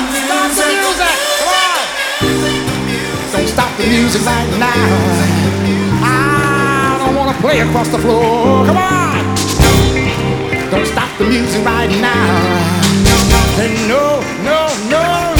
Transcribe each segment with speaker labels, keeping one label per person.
Speaker 1: the music. Don't stop the music right now. I don't wanna play across the floor. Come on. Don't stop the music right now. And no, no, no.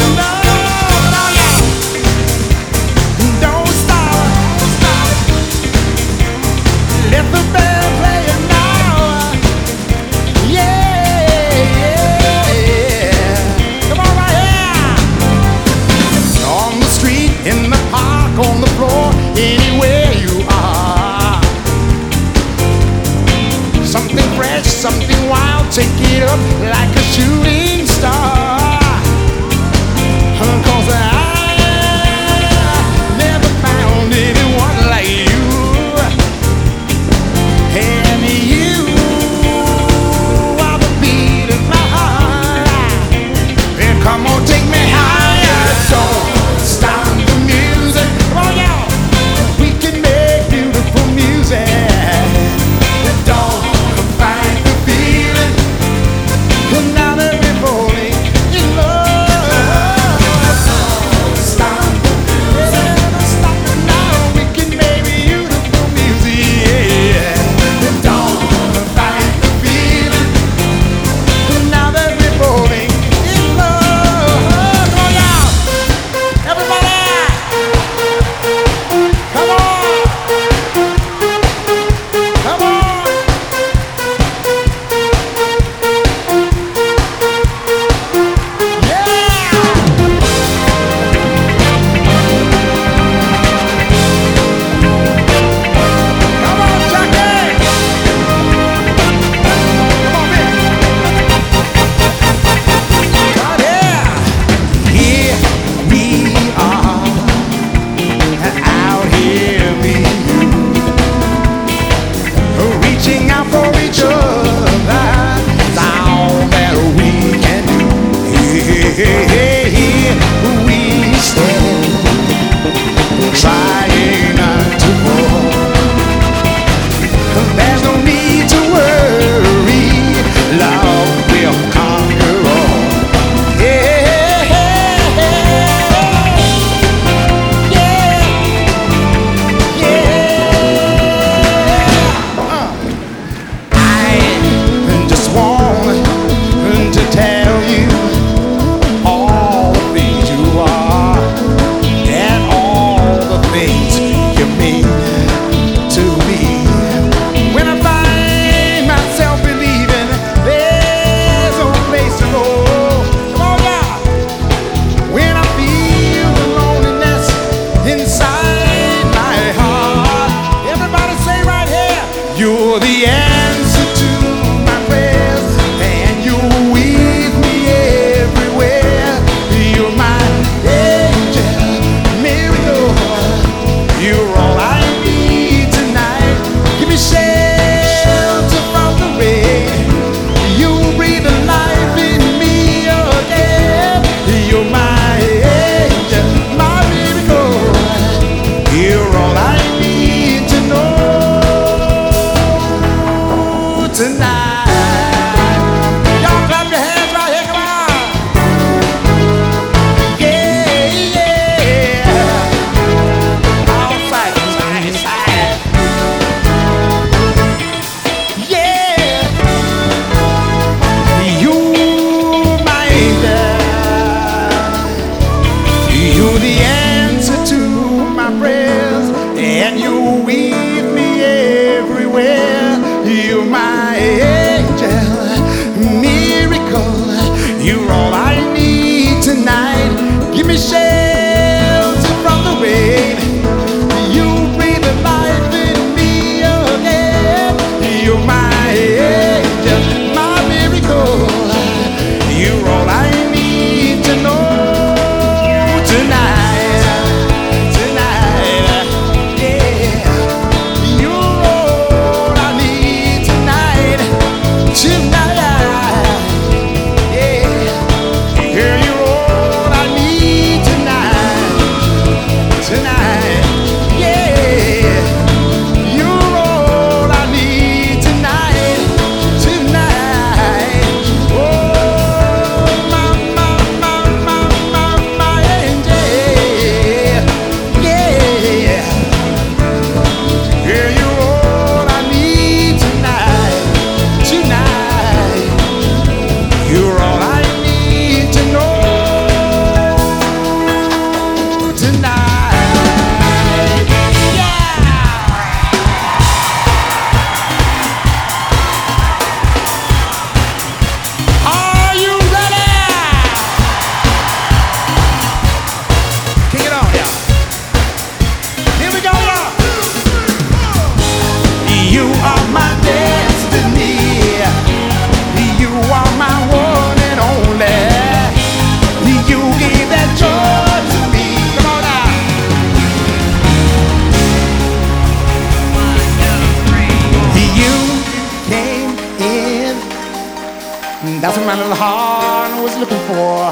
Speaker 1: That's what my little heart was looking for.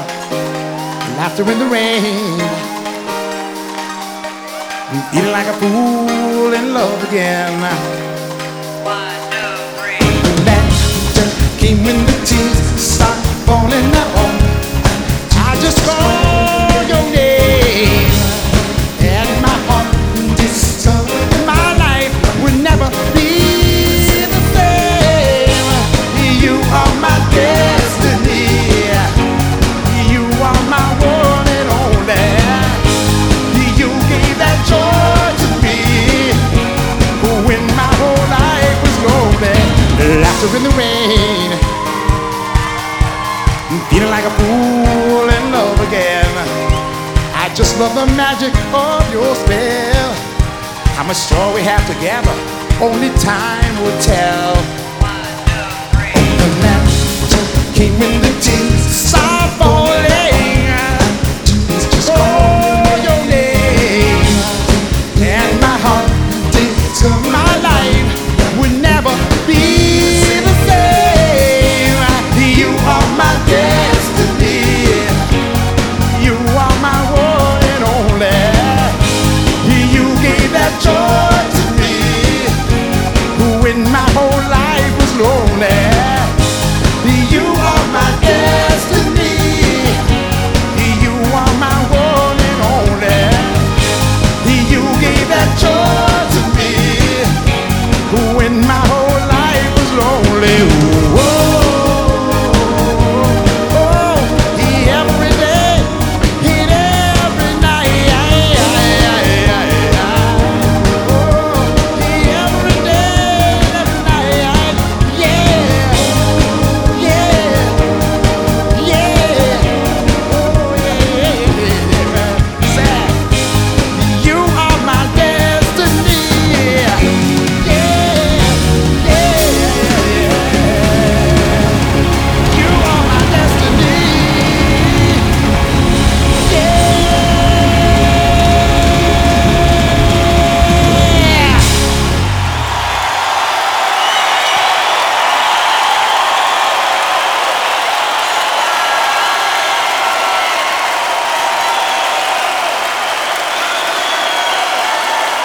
Speaker 1: Laughter in the rain. Eating like a fool in love again. Like a fool in love again. I just love the magic of your spell. How much joy we have together, only time will tell.
Speaker 2: One, two, three.
Speaker 1: The laughter came in the tears.